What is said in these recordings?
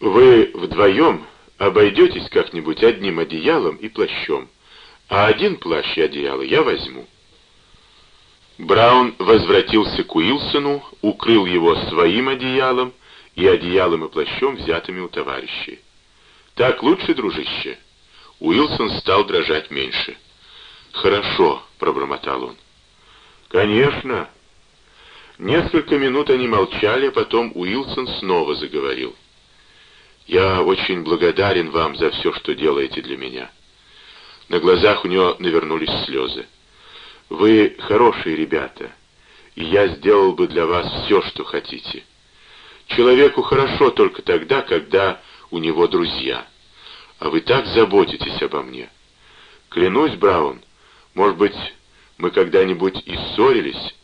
Вы вдвоем обойдетесь как-нибудь одним одеялом и плащом, а один плащ и одеяло я возьму. Браун возвратился к Уилсону, укрыл его своим одеялом и одеялом и плащом, взятыми у товарищей. «Так лучше, дружище?» Уилсон стал дрожать меньше. «Хорошо», — пробормотал он. «Конечно». Несколько минут они молчали, а потом Уилсон снова заговорил. «Я очень благодарен вам за все, что делаете для меня». На глазах у него навернулись слезы. «Вы хорошие ребята, и я сделал бы для вас все, что хотите. Человеку хорошо только тогда, когда у него друзья. А вы так заботитесь обо мне. Клянусь, Браун, может быть, мы когда-нибудь и ссорились,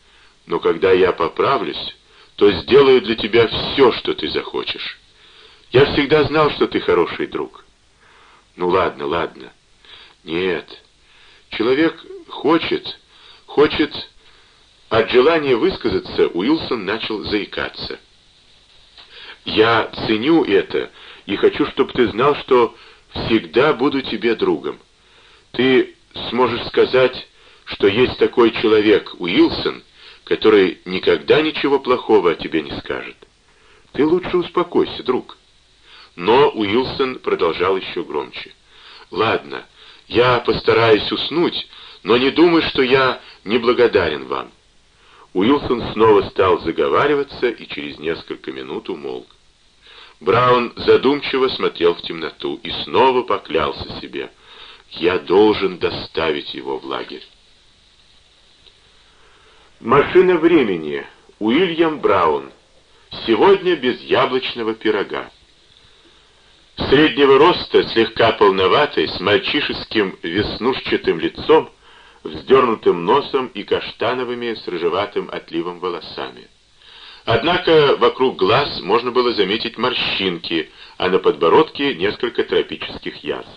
но когда я поправлюсь, то сделаю для тебя все, что ты захочешь. Я всегда знал, что ты хороший друг. Ну ладно, ладно. Нет. Человек хочет, хочет... От желания высказаться Уилсон начал заикаться. Я ценю это и хочу, чтобы ты знал, что всегда буду тебе другом. Ты сможешь сказать, что есть такой человек, Уилсон, который никогда ничего плохого о тебе не скажет. Ты лучше успокойся, друг. Но Уилсон продолжал еще громче. Ладно, я постараюсь уснуть, но не думай, что я неблагодарен вам. Уилсон снова стал заговариваться и через несколько минут умолк. Браун задумчиво смотрел в темноту и снова поклялся себе. «Я должен доставить его в лагерь». Машина времени. Уильям Браун. Сегодня без яблочного пирога. Среднего роста, слегка полноватый, с мальчишеским веснушчатым лицом, вздернутым носом и каштановыми с рыжеватым отливом волосами. Однако вокруг глаз можно было заметить морщинки, а на подбородке несколько тропических язв.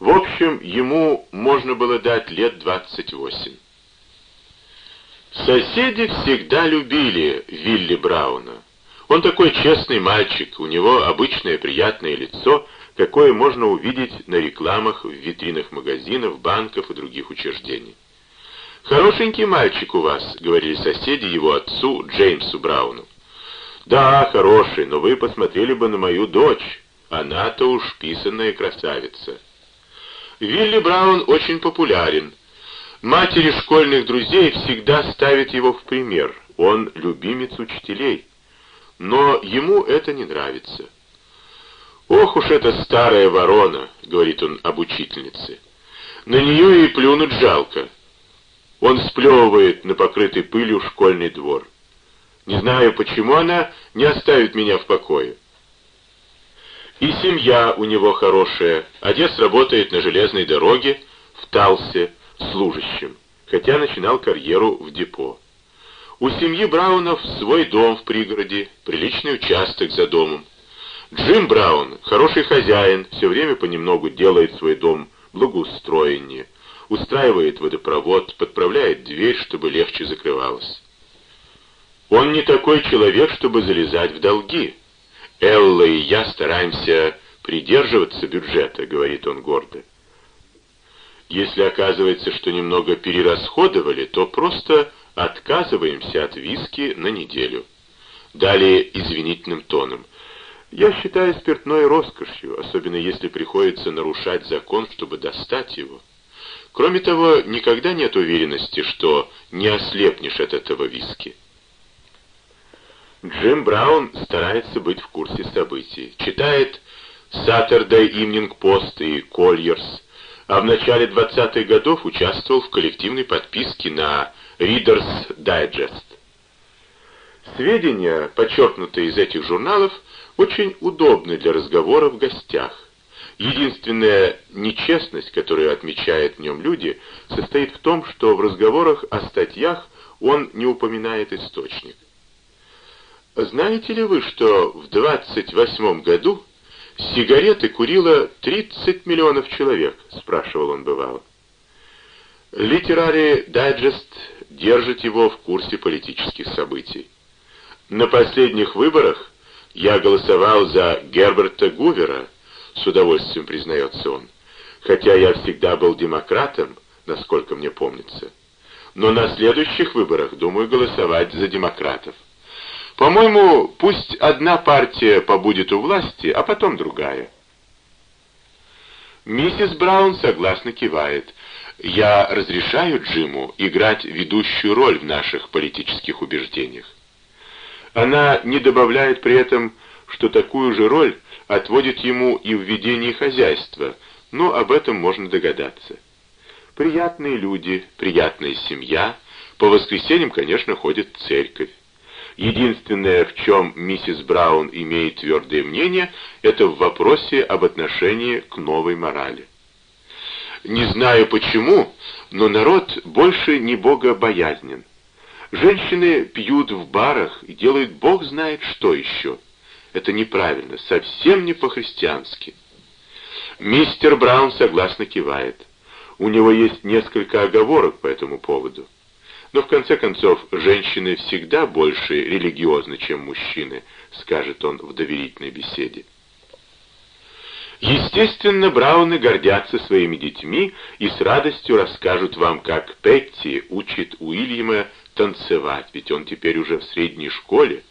В общем, ему можно было дать лет 28. Соседи всегда любили Вилли Брауна. Он такой честный мальчик, у него обычное приятное лицо, какое можно увидеть на рекламах в витринах магазинов, банков и других учреждений. «Хорошенький мальчик у вас», — говорили соседи его отцу Джеймсу Брауну. «Да, хороший, но вы посмотрели бы на мою дочь. Она-то уж писанная красавица». Вилли Браун очень популярен. Матери школьных друзей всегда ставят его в пример. Он любимец учителей. Но ему это не нравится. «Ох уж эта старая ворона», — говорит он об учительнице. «На нее и плюнуть жалко». Он сплевывает на покрытый пылью школьный двор. Не знаю, почему она не оставит меня в покое. И семья у него хорошая. Отец работает на железной дороге в Талсе служащим, хотя начинал карьеру в депо. У семьи Браунов свой дом в пригороде, приличный участок за домом. Джим Браун, хороший хозяин, все время понемногу делает свой дом благоустроеннее устраивает водопровод, подправляет дверь, чтобы легче закрывалась. Он не такой человек, чтобы залезать в долги. Элла и я стараемся придерживаться бюджета, говорит он гордо. Если оказывается, что немного перерасходовали, то просто отказываемся от виски на неделю. Далее извинительным тоном. Я считаю спиртное роскошью, особенно если приходится нарушать закон, чтобы достать его. Кроме того, никогда нет уверенности, что не ослепнешь от этого виски. Джим Браун старается быть в курсе событий. Читает Saturday Evening Post и Colliers, а в начале 20-х годов участвовал в коллективной подписке на Reader's Digest. Сведения, подчеркнутые из этих журналов, очень удобны для разговора в гостях. Единственная нечестность, которую отмечают в нем люди, состоит в том, что в разговорах о статьях он не упоминает источник. Знаете ли вы, что в 28 году сигареты курило 30 миллионов человек, спрашивал он бывало. Литерари Дайджест держит его в курсе политических событий. На последних выборах Я голосовал за Герберта Гувера, с удовольствием признается он, хотя я всегда был демократом, насколько мне помнится. Но на следующих выборах думаю голосовать за демократов. По-моему, пусть одна партия побудет у власти, а потом другая. Миссис Браун согласно кивает. Я разрешаю Джиму играть ведущую роль в наших политических убеждениях. Она не добавляет при этом, что такую же роль отводит ему и в ведении хозяйства, но об этом можно догадаться. Приятные люди, приятная семья, по воскресеньям, конечно, ходят в церковь. Единственное, в чем миссис Браун имеет твердое мнение, это в вопросе об отношении к новой морали. Не знаю почему, но народ больше не богобоязнен. Женщины пьют в барах и делают бог знает что еще. Это неправильно, совсем не по-христиански. Мистер Браун согласно кивает. У него есть несколько оговорок по этому поводу. Но в конце концов, женщины всегда больше религиозны, чем мужчины, скажет он в доверительной беседе. Естественно, Брауны гордятся своими детьми и с радостью расскажут вам, как Петти учит Уильяма танцевать, ведь он теперь уже в средней школе,